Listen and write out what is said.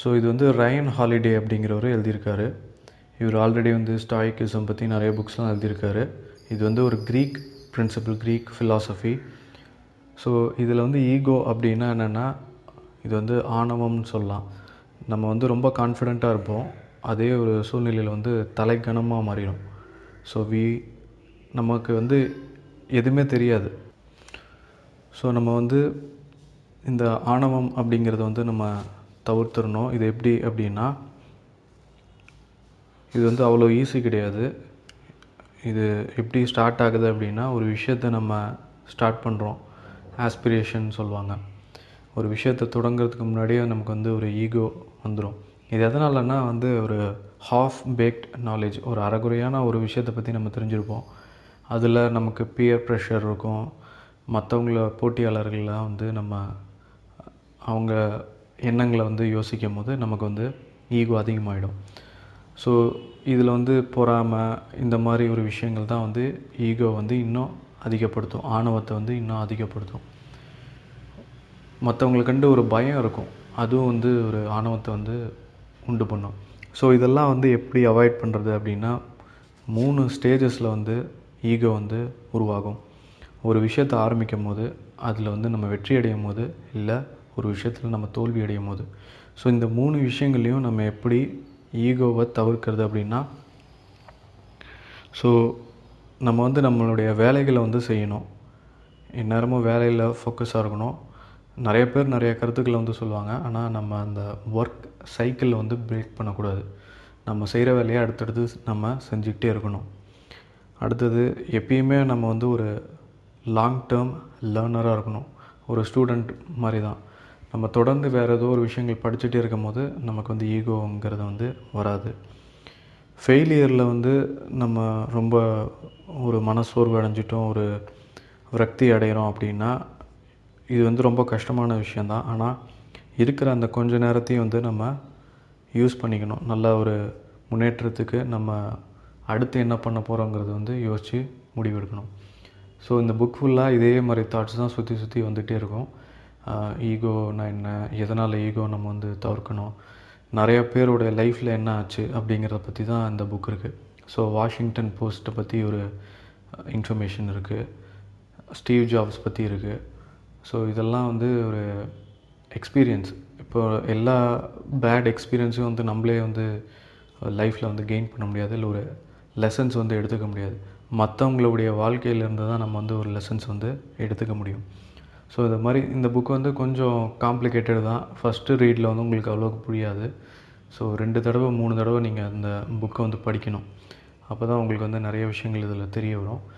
So இது வந்து Ryan holiday அப்படிங்கிறவர் எழுதியிருக்காரு. இவர் ஆல்ரெடி வந்து ஸ்டாயிக்கிசம் பற்றி நிறைய புக்ஸ்லாம் எழுதியிருக்காரு. இது வந்து ஒரு Greek principle Greek philosophy so இதில் வந்து ஈகோ அப்படின்னா என்னென்னா இது வந்து ஆணவம்னு சொல்லலாம். நம்ம வந்து ரொம்ப கான்ஃபிடெண்ட்டாக இருப்போம். அதே ஒரு சூழ்நிலையில் வந்து தலைக்கணமாக மாறிடும். ஸோ வி நமக்கு வந்து எதுவுமே தெரியாது. ஸோ நம்ம வந்து இந்த ஆணவம் அப்படிங்கிறத வந்து நம்ம தவிர்த்துடணும். இது எப்படி அப்படின்னா இது வந்து அவ்வளோ ஈஸி கிடையாது. இது எப்படி ஸ்டார்ட் ஆகுது அப்படின்னா ஒரு விஷயத்தை நம்ம ஸ்டார்ட் பண்ணுறோம் ஆஸ்பிரேஷன் சொல்லுவாங்க. ஒரு விஷயத்தை தொடங்குறதுக்கு முன்னாடியே நமக்கு வந்து ஒரு ஈகோ வந்துடும் இது எதனாலன்னா வந்து ஒரு ஹாஃப் பேக்ட் நாலேஜ் ஒரு அறகுறையான ஒரு விஷயத்தை பற்றி நம்ம தெரிஞ்சிருப்போம். அதில் நமக்கு பியர் ப்ரெஷர் இருக்கும். மற்றவங்கள போட்டியாளர்கள்லாம் வந்து நம்ம அவங்க எண்ணங்களை வந்து யோசிக்கும் போது நமக்கு வந்து ஈகோ அதிகமாகிடும் ஸோ இதில் வந்து பொறாமை இந்த மாதிரி ஒரு விஷயங்கள் தான் வந்து ஈகோ வந்து இன்னும் அதிகப்படுத்தும். ஆணவத்தை வந்து இன்னும் அதிகப்படுத்தும். மற்றவங்களை கண்டு ஒரு பயம் இருக்கும். அதுவும் வந்து ஒரு ஆணவத்தை வந்து உண்டு பண்ணும். ஸோ இதெல்லாம் வந்து எப்படி அவாய்ட் பண்ணுறது அப்படின்னா மூணு ஸ்டேஜஸில் வந்து ஈகோ வந்து உருவாகும். ஒரு விஷயத்தை ஆரம்பிக்கும் போது அதில் வந்து நம்ம வெற்றி அடையும் போது இல்லை ஒரு விஷயத்தில் நம்ம தோல்வி அடையும் போது. ஸோ இந்த மூணு விஷயங்களையும் நம்ம எப்படி ஈகோவை தவிர்க்கிறது அப்படின்னா ஸோ நம்ம வந்து நம்மளுடைய வேலைகளை வந்து செய்யணும். எந்நேரமும் வேலையில் ஃபோக்கஸாக இருக்கணும். நிறைய பேர் நிறைய கருத்துக்களை வந்து சொல்லுவாங்க. ஆனால் நம்ம அந்த ஒர்க் சைக்கிளில் வந்து பிரேக் பண்ணக்கூடாது. நம்ம செய்கிற வேலையை அடுத்தடுத்து நம்ம செஞ்சுக்கிட்டே இருக்கணும். அடுத்தது எப்பயுமே நம்ம வந்து ஒரு லாங் டேர்ம் லேர்னராக இருக்கணும். ஒரு ஸ்டூடெண்ட் மாதிரி தான். நம்ம தொடர்ந்து வேறு ஏதோ ஒரு விஷயங்கள் படிச்சுட்டே இருக்கும் போது நமக்கு வந்து ஈகோங்கிறது வந்து வராது. ஃபெயிலியரில் வந்து நம்ம ரொம்ப ஒரு மனசோர்வு அடைஞ்சிட்டோம் ஒரு விரக்தி அடைகிறோம் அப்படின்னா இது வந்து ரொம்ப கஷ்டமான விஷயந்தான் ஆனால் இருக்கிற அந்த கொஞ்ச நேரத்தையும் வந்து நம்ம யூஸ் பண்ணிக்கணும். நல்ல ஒரு முன்னேற்றத்துக்கு நம்ம அடுத்து என்ன பண்ண போகிறோங்கிறது வந்து யோசித்து முடிவெடுக்கணும். ஸோ இந்த புக் ஃபுல்லாக இதே மாதிரி தாட்ஸ் தான் சுற்றி சுற்றி வந்துகிட்டே இருக்கும். ஈகோனா என்ன? எதனால் ஈகோ நம்ம வந்து தவிர்க்கணும்? நிறைய பேருடைய லைஃப்பில் என்ன ஆச்சு அப்படிங்கிறத பற்றி தான் இந்த புக் இருக்குது ஸோ வாஷிங்டன் போஸ்ட்டை பற்றி ஒரு இன்ஃபர்மேஷன் இருக்குது ஸ்டீவ் ஜாப்ஸ் பற்றி இருக்குது ஸோ இதெல்லாம் வந்து ஒரு எக்ஸ்பீரியன்ஸ் இப்போ எல்லா பேட் எக்ஸ்பீரியன்ஸையும் வந்து நம்மளே வந்து லைஃப்பில் வந்து கெயின் பண்ண முடியாது. இல்லை ஒரு லெசன்ஸ் வந்து எடுத்துக்க முடியாது. மற்றவங்களுடைய வாழ்க்கையிலேருந்து தான் நம்ம வந்து ஒரு லெசன்ஸ் வந்து எடுத்துக்க முடியும். ஸோ இது மாதிரி இந்த புக் வந்து கொஞ்சம் காம்ப்ளிகேட்டட் தான். ஃபஸ்ட்டு ரீடில் வந்து உங்களுக்கு அவ்வளோக்கு புரியாது. ஸோ ரெண்டு தடவை மூணு தடவை நீங்கள் அந்த புக்கை வந்து படிக்கணும். அப்போ தான் உங்களுக்கு வந்து நிறைய விஷயங்கள் இதில் தெரிய வரும்.